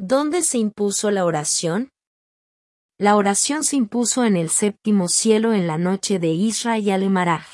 ¿Dónde se impuso la oración? La oración se impuso en el séptimo cielo en la noche de Israel y Maraj.